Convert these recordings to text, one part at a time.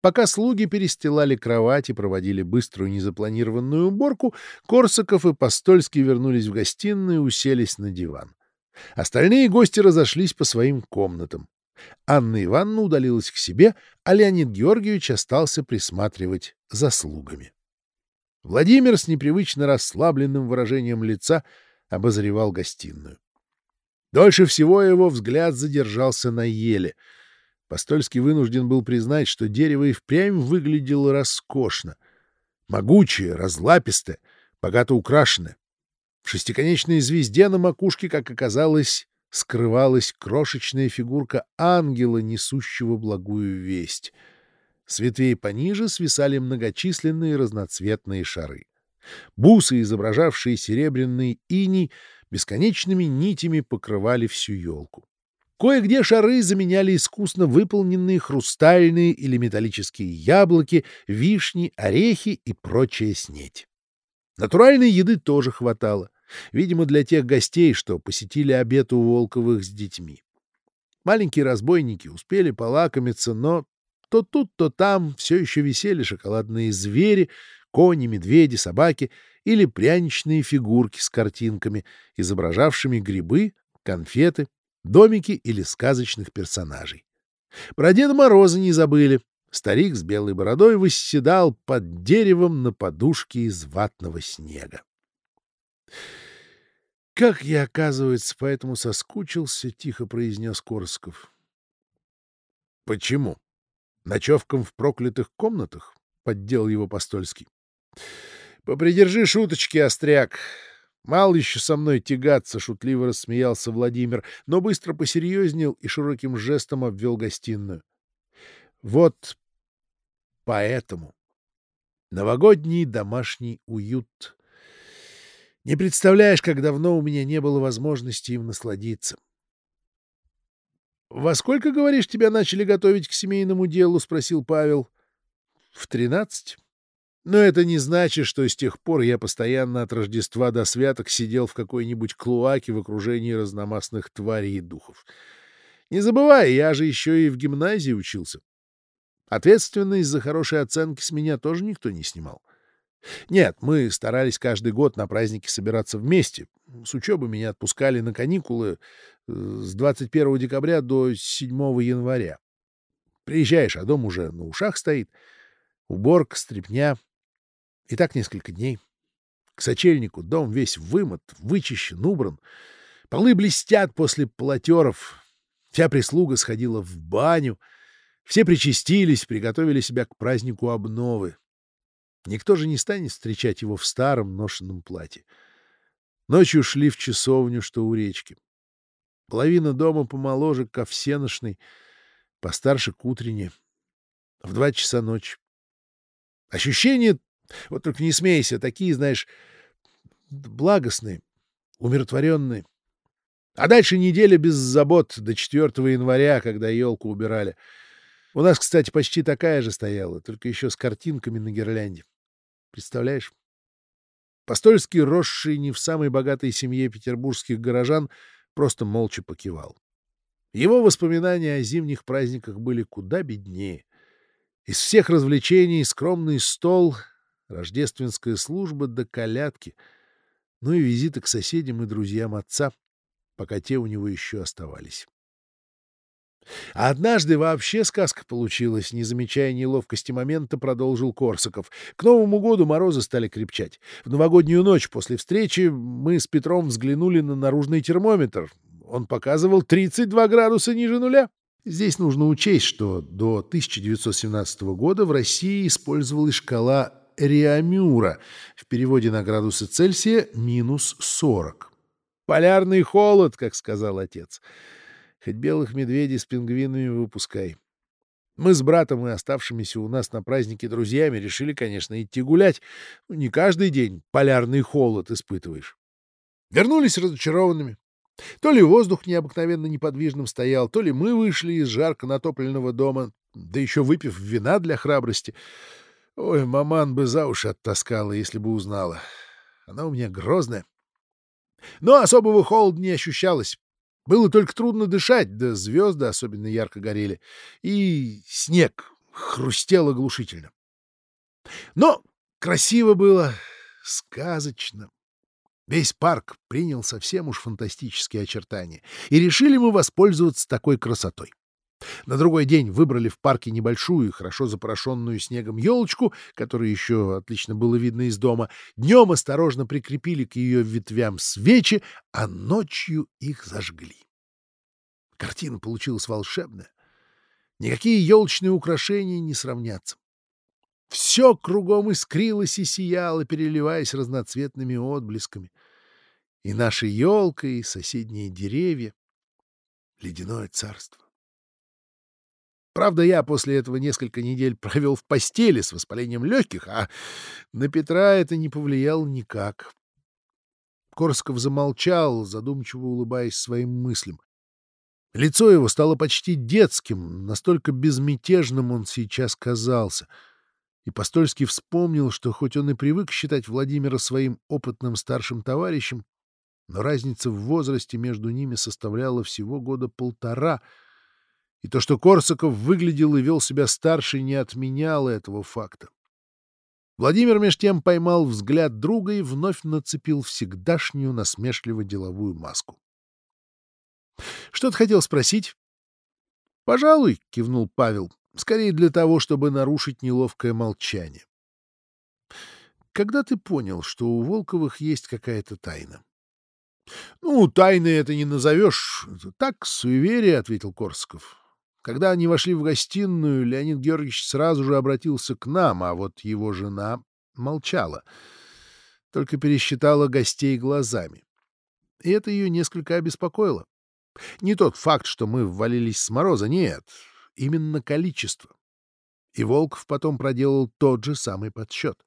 Пока слуги перестилали кровать и проводили быструю незапланированную уборку, Корсаков и Постольский вернулись в гостиную и уселись на диван. Остальные гости разошлись по своим комнатам. Анна Ивановна удалилась к себе, а Леонид Георгиевич остался присматривать за слугами. Владимир с непривычно расслабленным выражением лица обозревал гостиную. Дольше всего его взгляд задержался на еле. Постольский вынужден был признать, что дерево и впрямь выглядело роскошно. Могучее, разлапистое, богато украшенное. В шестиконечной звезде на макушке, как оказалось, скрывалась крошечная фигурка ангела, несущего благую весть. С ветвей пониже свисали многочисленные разноцветные шары. Бусы, изображавшие серебряный иней, бесконечными нитями покрывали всю елку. Кое-где шары заменяли искусно выполненные хрустальные или металлические яблоки, вишни, орехи и прочая снеть. Натуральной еды тоже хватало. Видимо, для тех гостей, что посетили обед у Волковых с детьми. Маленькие разбойники успели полакомиться, но то тут, то там все еще висели шоколадные звери, кони, медведи, собаки или пряничные фигурки с картинками, изображавшими грибы, конфеты, домики или сказочных персонажей. Про Деда Мороза не забыли. Старик с белой бородой восседал под деревом на подушке из ватного снега. «Как я, оказывается, поэтому соскучился», — тихо произнес Корсков. «Почему? Ночевкам в проклятых комнатах?» — поддел его Постольский. «Попридержи шуточки, остряк. Мало еще со мной тягаться», — шутливо рассмеялся Владимир, но быстро посерьезнел и широким жестом обвел гостиную. «Вот поэтому. Новогодний домашний уют». Не представляешь, как давно у меня не было возможности им насладиться. — Во сколько, говоришь, тебя начали готовить к семейному делу? — спросил Павел. — В тринадцать. Но это не значит, что с тех пор я постоянно от Рождества до святок сидел в какой-нибудь клуаке в окружении разномастных тварей и духов. Не забывай, я же еще и в гимназии учился. Ответственность за хорошие оценки с меня тоже никто не снимал. Нет, мы старались каждый год на праздники собираться вместе. С учебы меня отпускали на каникулы э, с 21 декабря до 7 января. Приезжаешь, а дом уже на ушах стоит. Уборка, стряпня. И так несколько дней. К сочельнику дом весь вымыт, вычищен, убран. Полы блестят после полотеров. Вся прислуга сходила в баню. Все причастились, приготовили себя к празднику обновы. Никто же не станет встречать его в старом ношенном платье. Ночью шли в часовню, что у речки. Половина дома помоложе ко всеношной, постарше к утренне. В два часа ночи. Ощущения, вот только не смейся, такие, знаешь, благостные, умиротворенные. А дальше неделя без забот до 4 января, когда елку убирали. У нас, кстати, почти такая же стояла, только еще с картинками на гирлянде. Представляешь? Постольский, росший не в самой богатой семье петербургских горожан, просто молча покивал. Его воспоминания о зимних праздниках были куда беднее. Из всех развлечений скромный стол, рождественская служба до колядки, ну и визиты к соседям и друзьям отца, пока те у него еще оставались. А однажды вообще сказка получилась, не замечая неловкости момента, продолжил Корсаков. К Новому году морозы стали крепчать. В новогоднюю ночь после встречи мы с Петром взглянули на наружный термометр. Он показывал 32 градуса ниже нуля. Здесь нужно учесть, что до 1917 года в России использовалась шкала Реамюра, в переводе на градусы Цельсия минус 40. «Полярный холод», как сказал отец. Хоть белых медведей с пингвинами выпускай. Мы с братом и оставшимися у нас на празднике друзьями решили, конечно, идти гулять. Ну, не каждый день полярный холод испытываешь. Вернулись разочарованными. То ли воздух необыкновенно неподвижным стоял, то ли мы вышли из жарко натопленного дома, да еще выпив вина для храбрости. Ой, маман бы за уши оттаскала, если бы узнала. Она у меня грозная. Но особого холода не ощущалось. Было только трудно дышать, да звезды особенно ярко горели. И снег хрустел оглушительно. Но красиво было, сказочно. Весь парк принял совсем уж фантастические очертания, и решили мы воспользоваться такой красотой. На другой день выбрали в парке небольшую, хорошо запорошенную снегом елочку, которую еще отлично было видно из дома. Днем осторожно прикрепили к ее ветвям свечи, а ночью их зажгли. Картина получилась волшебная. Никакие елочные украшения не сравнятся. Все кругом искрилось и сияло, переливаясь разноцветными отблесками. И наша елка, и соседние деревья — ледяное царство. Правда, я после этого несколько недель провел в постели с воспалением легких, а на Петра это не повлияло никак. Корсков замолчал, задумчиво улыбаясь своим мыслям. Лицо его стало почти детским, настолько безмятежным он сейчас казался. И Постольский вспомнил, что хоть он и привык считать Владимира своим опытным старшим товарищем, но разница в возрасте между ними составляла всего года полтора — и то, что Корсаков выглядел и вел себя старше, не отменяло этого факта. Владимир меж тем поймал взгляд друга и вновь нацепил всегдашнюю насмешливо-деловую маску. — Что ты хотел спросить? — Пожалуй, — кивнул Павел, — скорее для того, чтобы нарушить неловкое молчание. — Когда ты понял, что у Волковых есть какая-то тайна? — Ну, тайной это не назовешь. Так, суеверие, — ответил Корсаков. Когда они вошли в гостиную, Леонид Георгиевич сразу же обратился к нам, а вот его жена молчала, только пересчитала гостей глазами. И это ее несколько обеспокоило. Не тот факт, что мы ввалились с мороза, нет, именно количество. И Волков потом проделал тот же самый подсчет.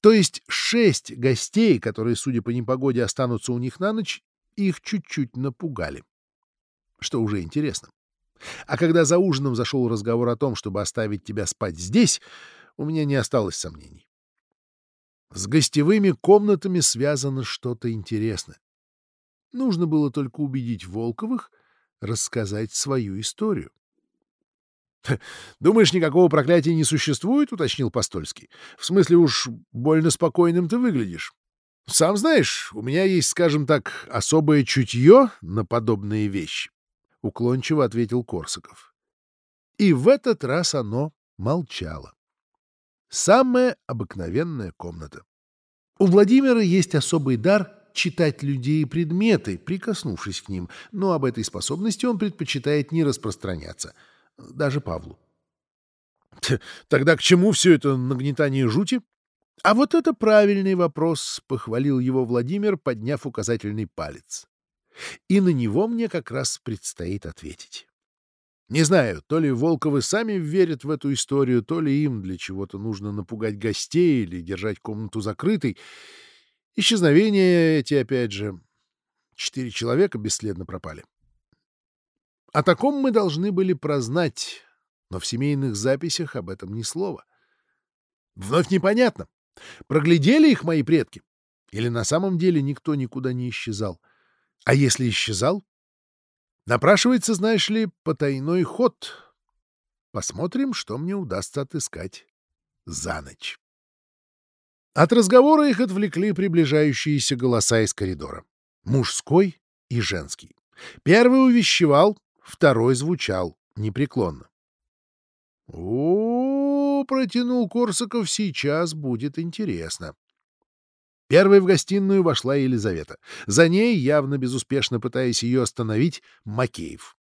То есть шесть гостей, которые, судя по непогоде, останутся у них на ночь, их чуть-чуть напугали. Что уже интересно. А когда за ужином зашел разговор о том, чтобы оставить тебя спать здесь, у меня не осталось сомнений. С гостевыми комнатами связано что-то интересное. Нужно было только убедить Волковых рассказать свою историю. — Думаешь, никакого проклятия не существует? — уточнил Постольский. — В смысле уж больно спокойным ты выглядишь. Сам знаешь, у меня есть, скажем так, особое чутье на подобные вещи уклончиво ответил Корсаков. И в этот раз оно молчало. Самая обыкновенная комната. У Владимира есть особый дар читать людей и предметы, прикоснувшись к ним, но об этой способности он предпочитает не распространяться, даже Павлу. Тогда к чему все это нагнетание жути? А вот это правильный вопрос, — похвалил его Владимир, подняв указательный палец. И на него мне как раз предстоит ответить. Не знаю, то ли Волковы сами верят в эту историю, то ли им для чего-то нужно напугать гостей или держать комнату закрытой. Исчезновения эти, опять же, четыре человека бесследно пропали. О таком мы должны были прознать, но в семейных записях об этом ни слова. Вновь непонятно, проглядели их мои предки или на самом деле никто никуда не исчезал. — а если исчезал? Напрашивается, знаешь ли, потайной ход. Посмотрим, что мне удастся отыскать за ночь. От разговора их отвлекли приближающиеся голоса из коридора. Мужской и женский. Первый увещевал, второй звучал непреклонно. — О, — протянул Корсаков, — сейчас будет интересно. Первой в гостиную вошла Елизавета. За ней, явно безуспешно пытаясь ее остановить, Макеев.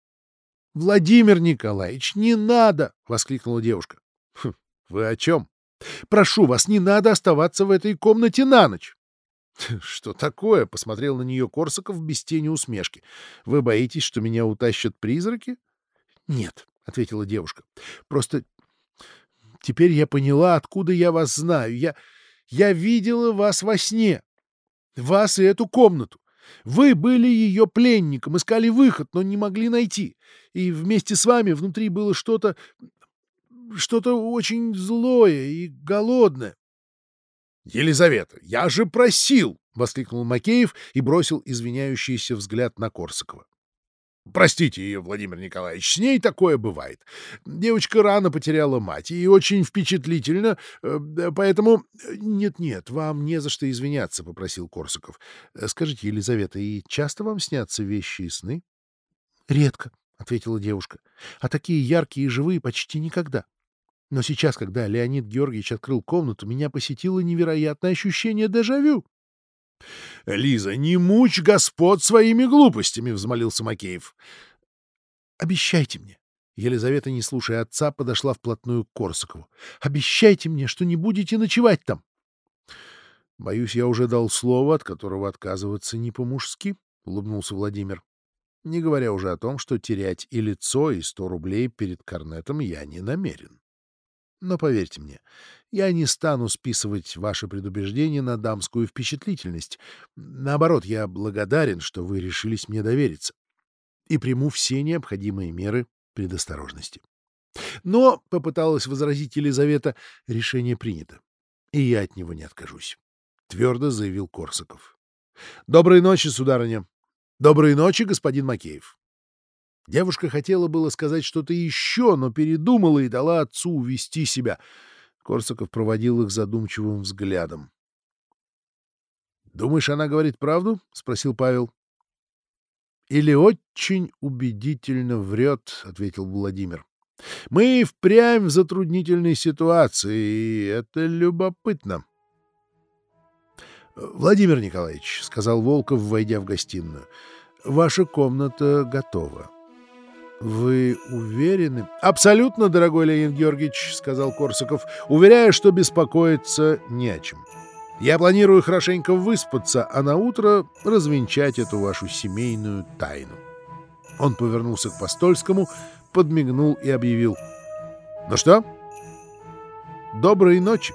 — Владимир Николаевич, не надо! — воскликнула девушка. «Хм, — Вы о чем? — Прошу вас, не надо оставаться в этой комнате на ночь. — Что такое? — посмотрел на нее Корсаков без тени усмешки. — Вы боитесь, что меня утащат призраки? — Нет, — ответила девушка. — Просто теперь я поняла, откуда я вас знаю. Я... Я видела вас во сне. Вас и эту комнату. Вы были ее пленником, искали выход, но не могли найти. И вместе с вами внутри было что-то... что-то очень злое и голодное. — Елизавета, я же просил! — воскликнул Макеев и бросил извиняющийся взгляд на Корсакова. — Простите ее, Владимир Николаевич, с ней такое бывает. Девочка рано потеряла мать и очень впечатлительно, э, поэтому... Э, — Нет-нет, вам не за что извиняться, — попросил Корсаков. — Скажите, Елизавета, и часто вам снятся вещи и сны? — Редко, — ответила девушка, — а такие яркие и живые почти никогда. Но сейчас, когда Леонид Георгиевич открыл комнату, меня посетило невероятное ощущение дежавю. — Лиза, не мучь господ своими глупостями! — взмолился Макеев. — Обещайте мне. Елизавета, не слушая отца, подошла вплотную к Корсакову. — Обещайте мне, что не будете ночевать там. — Боюсь, я уже дал слово, от которого отказываться не по-мужски, — улыбнулся Владимир. Не говоря уже о том, что терять и лицо, и сто рублей перед корнетом я не намерен. Но поверьте мне, я не стану списывать ваше предубеждение на дамскую впечатлительность. Наоборот, я благодарен, что вы решились мне довериться. И приму все необходимые меры предосторожности. Но, — попыталась возразить Елизавета, — решение принято, и я от него не откажусь, — твердо заявил Корсаков. — Доброй ночи, сударыня. Доброй ночи, господин Макеев. Девушка хотела было сказать что-то еще, но передумала и дала отцу увести себя. Корсаков проводил их задумчивым взглядом. — Думаешь, она говорит правду? — спросил Павел. — Или очень убедительно врет, — ответил Владимир. — Мы впрямь в затруднительной ситуации, и это любопытно. — Владимир Николаевич, — сказал Волков, войдя в гостиную, — ваша комната готова. — «Вы уверены?» «Абсолютно, дорогой Леонид Георгиевич», — сказал Корсаков, уверяя, что беспокоиться не о чем. «Я планирую хорошенько выспаться, а на утро развенчать эту вашу семейную тайну». Он повернулся к Постольскому, подмигнул и объявил. «Ну что? Доброй ночи!»